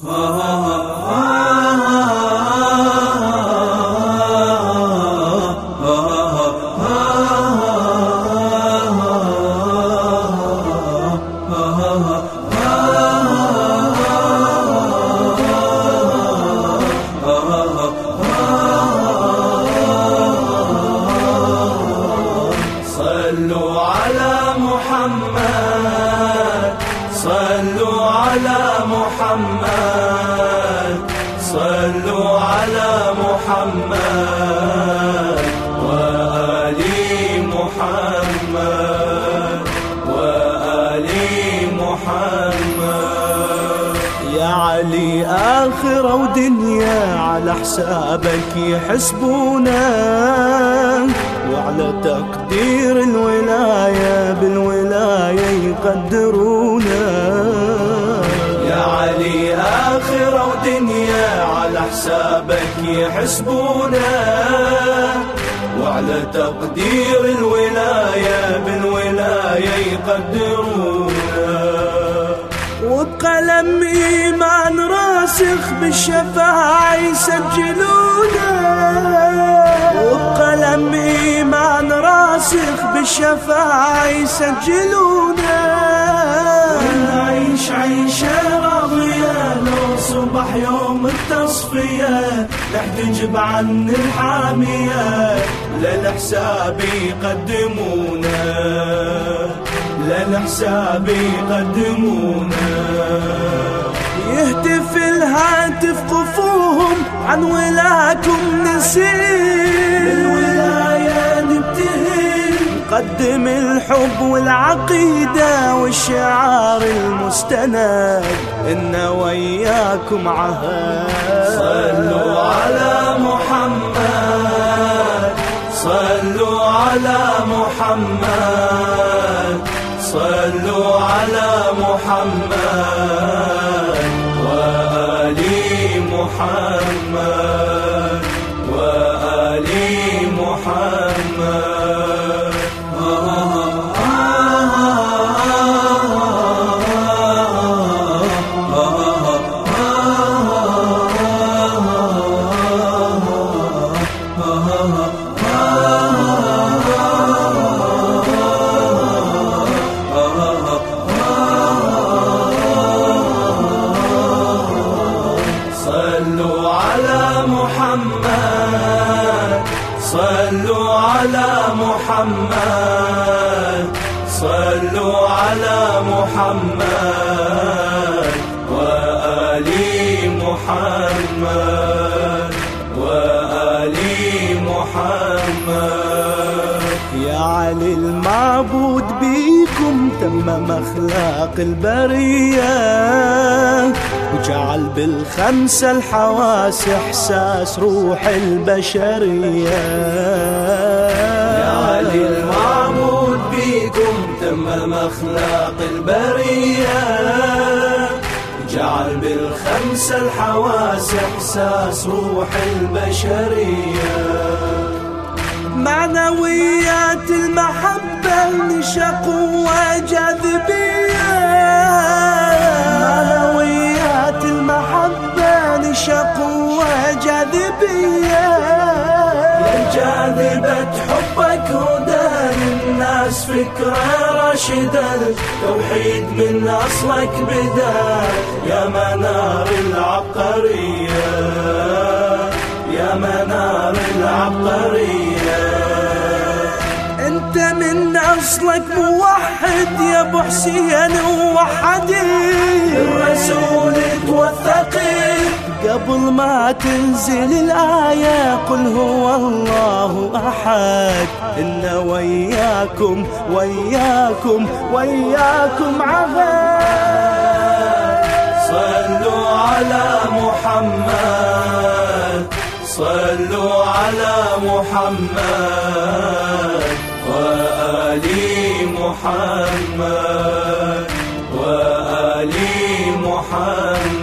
صلوا على محمد. صلوا على محمد وآل محمد وآل محمد. يا علي آخرة ودنيا على حسابك يحسبونا وعلى تقدير الولاية بالولاية يقدرونا آخرة ودنيا على حسابك يحسبونا وعلى تقدير الولاية بالولاية يقدرونا وبقلم إيمان راسخ بالشفاعة يسجلونا وبقلم إيمان راسخ بالشفاعة يسجلونا لو صبح يوم التصفية نحتجب عن الحامية. للحساب يقدمونا للحساب يقدمونا. يهتف الهاتف قفوهم عن ولاكم الولاية نقدم الحب والعقيدة والشعار المستند إن وياكم عهد. صلوا على محمد صلوا على محمد صلوا على محمد وآل محمد. محمد. صلوا على محمد. صلوا على محمد. وآل محمد. علي المعبود بيكم تمم أخلاق البرية. وجعل بالخمسة الحواس إحساس روح البشرية. يا علي المعبود بيكم تمم أخلاق البرية. جعل بالخمسة الحواس إحساس روح البشرية. معنويات المحبة نشا قوة جاذبية معنويات المحبة نشا قوة جاذبية يا جاذبة حبك هدى للناس فكرة راشدة. توحيد من أصلك بدا يا منار العبقرية. يا منار العبقرية. من اصلك موحد يا ابو حسين وحدي الرسول توثقي قبل ما تنزل الآية قل هو الله أحد. إن وياكم وياكم وياكم عهد صلوا على محمد. صلوا على محمد. وآل محمد وآل محمد